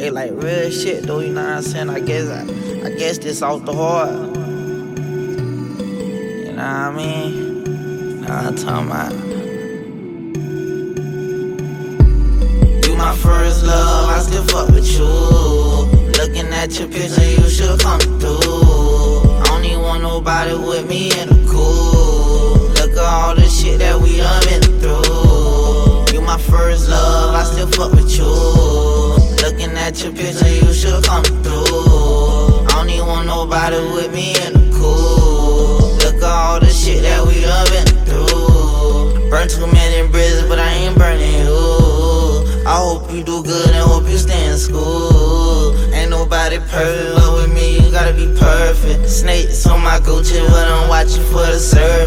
Hey, like real shit though, you know what I'm saying? I guess I, I guess this off the heart. You know what I mean? Nah, I'm talking about. You my first love, I still fuck with you. Looking at your picture, you should come through. I don't even want nobody with me in the cool. At your picture, you should come through. I don't even want nobody with me in the cool. Look at all the shit that we done been through. Burn too many bridges, but I ain't burning you. I hope you do good and hope you stay in school. Ain't nobody perfect, but with me you gotta be perfect. Snakes on my Gucci, but I'm watching for the serpents.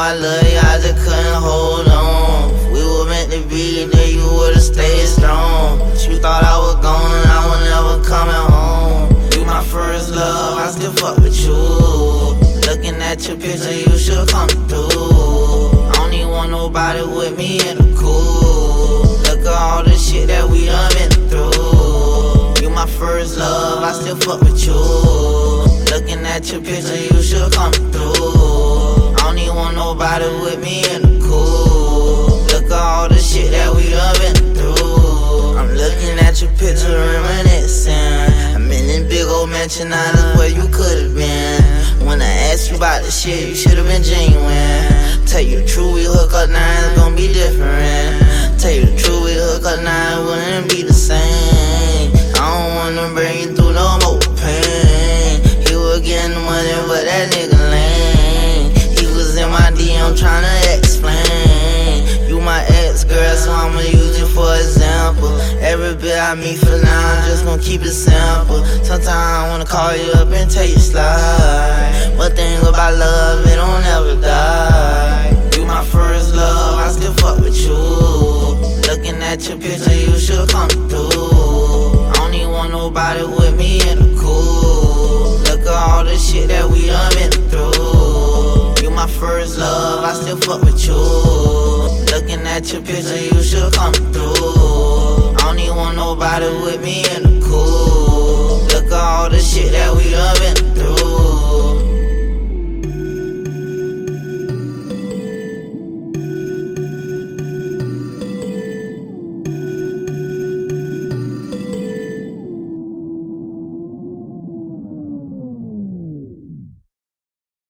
I love you, I just couldn't hold on. We were meant to be, then you would've stayed strong. You thought I was gone, I was never coming home. You my first love, I still fuck with you. Looking at your picture, you should come through. I don't even want nobody with me in the cool. Look at all the shit that we done been through. You my first love, I still fuck with you. Looking at your picture, you should come through. I nobody with me in the cool. Look at all the shit that we done been through. I'm looking at your picture, reminiscing. I'm in this big old mansion, now that's where you could've been. When I asked you about the shit, you should've been genuine. Tell you the truth, we hook up now, DM tryna explain. You my ex girl, so I'ma use you for example. Every bit I meet for now, I'm just gonna keep it simple. Sometimes I wanna call you up and tell you slide. One thing about love, it don't ever die. You my first love, I still fuck with you. Looking at your picture, you should come through. I don't even want nobody with me in the cool. Look at all the shit that we done been through. You my first love, I still fuck with you. Looking at your picture, you should come through.